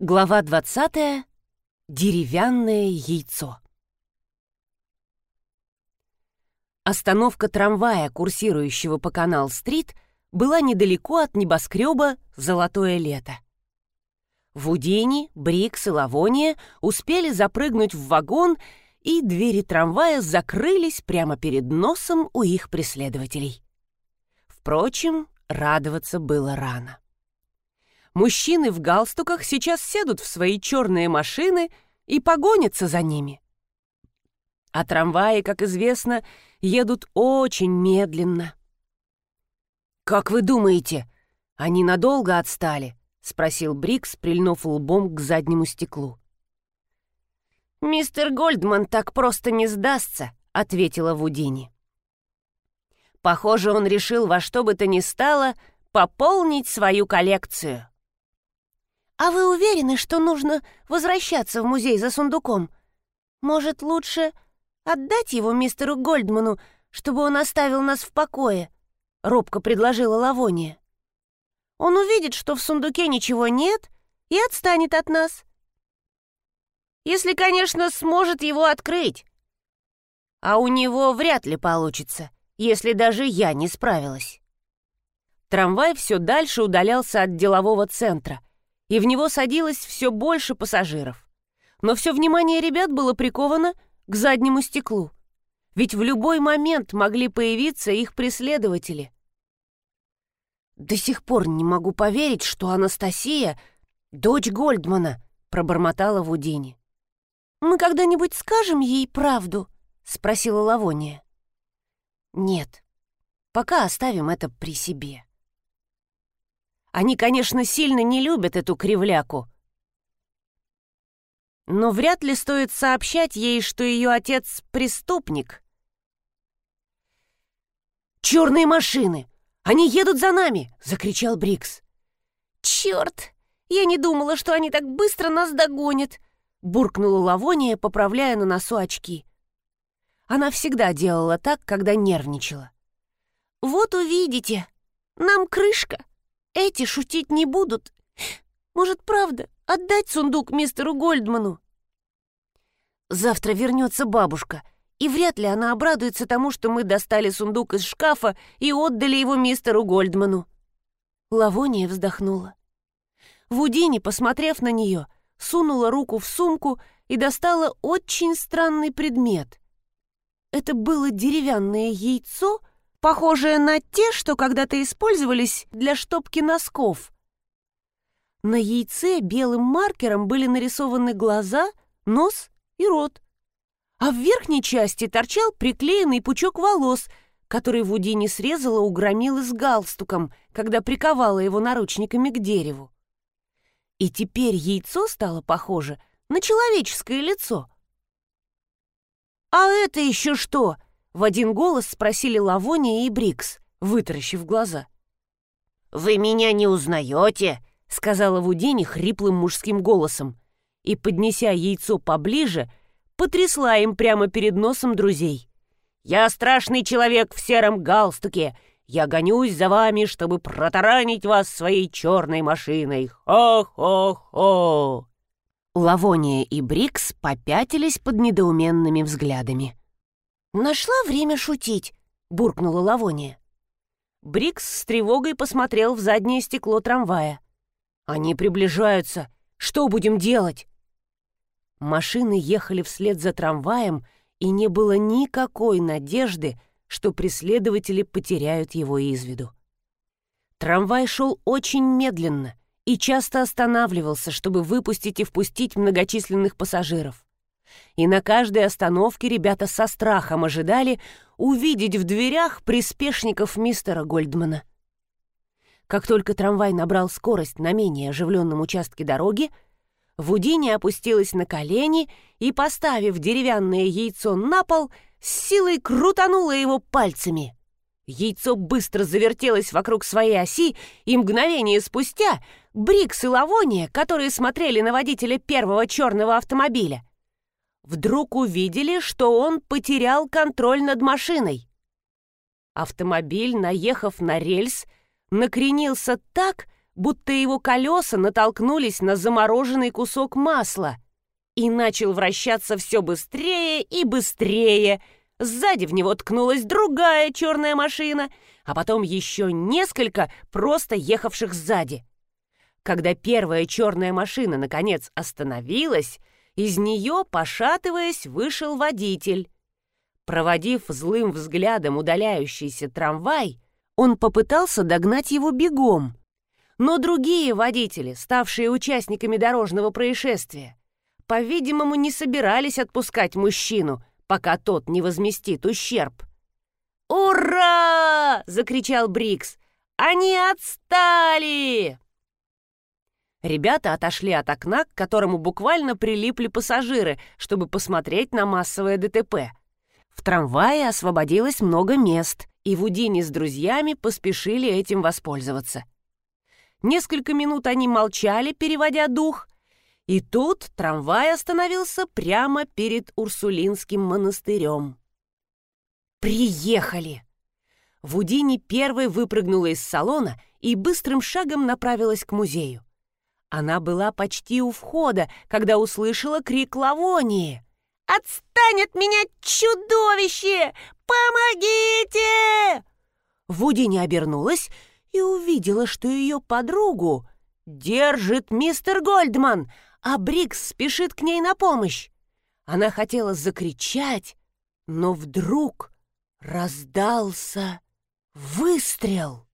Глава 20. Деревянное яйцо. Остановка трамвая, курсирующего по канал-стрит, была недалеко от небоскреба «Золотое лето». Вудини, Брикс и Лавония успели запрыгнуть в вагон, и двери трамвая закрылись прямо перед носом у их преследователей. Впрочем, радоваться было рано. Мужчины в галстуках сейчас сядут в свои черные машины и погонятся за ними. А трамваи, как известно, едут очень медленно. «Как вы думаете, они надолго отстали?» — спросил Брикс, прильнув лбом к заднему стеклу. «Мистер Гольдман так просто не сдастся», — ответила Вудини. «Похоже, он решил во что бы то ни стало пополнить свою коллекцию». «А вы уверены, что нужно возвращаться в музей за сундуком? Может, лучше отдать его мистеру Гольдману, чтобы он оставил нас в покое?» — робко предложила Лавония. «Он увидит, что в сундуке ничего нет, и отстанет от нас. Если, конечно, сможет его открыть. А у него вряд ли получится, если даже я не справилась». Трамвай все дальше удалялся от делового центра — и в него садилось все больше пассажиров. Но все внимание ребят было приковано к заднему стеклу, ведь в любой момент могли появиться их преследователи. «До сих пор не могу поверить, что Анастасия — дочь Гольдмана», — пробормотала Вудини. «Мы когда-нибудь скажем ей правду?» — спросила Лавония. «Нет, пока оставим это при себе». Они, конечно, сильно не любят эту кривляку. Но вряд ли стоит сообщать ей, что ее отец — преступник. «Черные машины! Они едут за нами!» — закричал Брикс. «Черт! Я не думала, что они так быстро нас догонят!» — буркнула Лавония, поправляя на носу очки. Она всегда делала так, когда нервничала. «Вот увидите! Нам крышка!» Эти шутить не будут. Может, правда, отдать сундук мистеру Гольдману? Завтра вернется бабушка, и вряд ли она обрадуется тому, что мы достали сундук из шкафа и отдали его мистеру Гольдману. Лавония вздохнула. Вудини, посмотрев на нее, сунула руку в сумку и достала очень странный предмет. Это было деревянное яйцо похожее на те, что когда-то использовались для штопки носков. На яйце белым маркером были нарисованы глаза, нос и рот. А в верхней части торчал приклеенный пучок волос, который Вудини срезала у громилы с галстуком, когда приковала его наручниками к дереву. И теперь яйцо стало похоже на человеческое лицо. «А это еще что?» В один голос спросили Лавония и Брикс, вытаращив глаза. «Вы меня не узнаете?» — сказала Вудини хриплым мужским голосом и, поднеся яйцо поближе, потрясла им прямо перед носом друзей. «Я страшный человек в сером галстуке. Я гонюсь за вами, чтобы протаранить вас своей черной машиной. Хо-хо-хо!» Лавония и Брикс попятились под недоуменными взглядами. «Нашла время шутить», — буркнула Лавония. Брикс с тревогой посмотрел в заднее стекло трамвая. «Они приближаются. Что будем делать?» Машины ехали вслед за трамваем, и не было никакой надежды, что преследователи потеряют его из виду. Трамвай шел очень медленно и часто останавливался, чтобы выпустить и впустить многочисленных пассажиров и на каждой остановке ребята со страхом ожидали увидеть в дверях приспешников мистера Гольдмана. Как только трамвай набрал скорость на менее оживленном участке дороги, Вудини опустилась на колени и, поставив деревянное яйцо на пол, с силой крутанула его пальцами. Яйцо быстро завертелось вокруг своей оси, и мгновение спустя Брикс и Лавония, которые смотрели на водителя первого черного автомобиля, вдруг увидели, что он потерял контроль над машиной. Автомобиль, наехав на рельс, накренился так, будто его колеса натолкнулись на замороженный кусок масла и начал вращаться все быстрее и быстрее. Сзади в него ткнулась другая черная машина, а потом еще несколько просто ехавших сзади. Когда первая черная машина наконец остановилась, из нее, пошатываясь, вышел водитель. Проводив злым взглядом удаляющийся трамвай, он попытался догнать его бегом. Но другие водители, ставшие участниками дорожного происшествия, по-видимому, не собирались отпускать мужчину, пока тот не возместит ущерб. «Ура!» — закричал Брикс. «Они отстали!» Ребята отошли от окна, к которому буквально прилипли пассажиры, чтобы посмотреть на массовое ДТП. В трамвае освободилось много мест, и Вудини с друзьями поспешили этим воспользоваться. Несколько минут они молчали, переводя дух, и тут трамвай остановился прямо перед Урсулинским монастырем. «Приехали!» Вудини первой выпрыгнула из салона и быстрым шагом направилась к музею. Она была почти у входа, когда услышала крик Лавонии. «Отстань от меня, чудовище! Помогите!» Вуди не обернулась и увидела, что ее подругу держит мистер Гольдман, а Брикс спешит к ней на помощь. Она хотела закричать, но вдруг раздался выстрел.